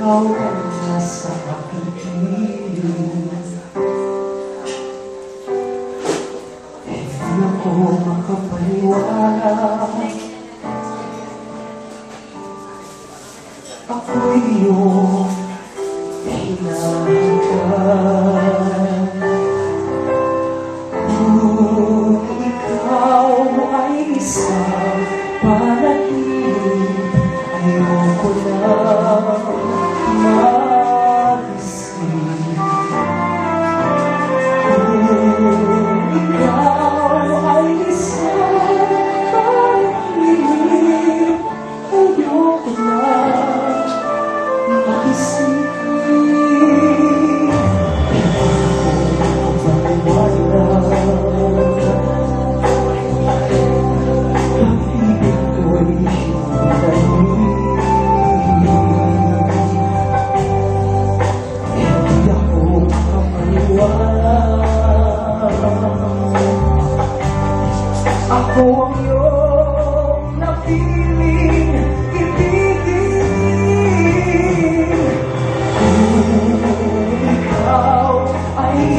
ikaw ang nasa aking piling. Hindi ako makapaniwala. Ako'y iyong pinag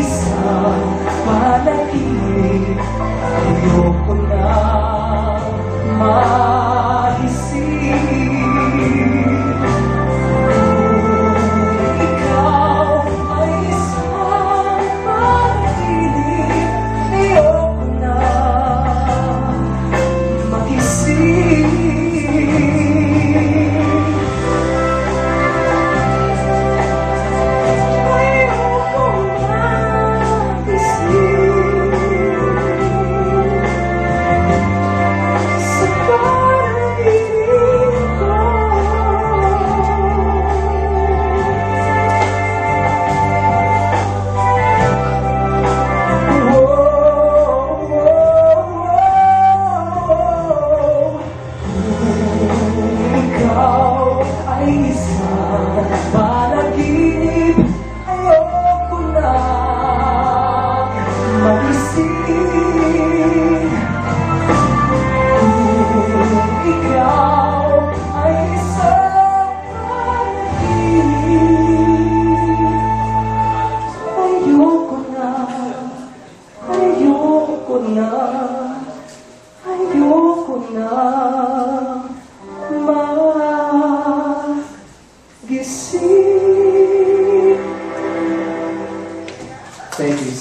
feliz.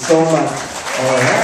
收了，好。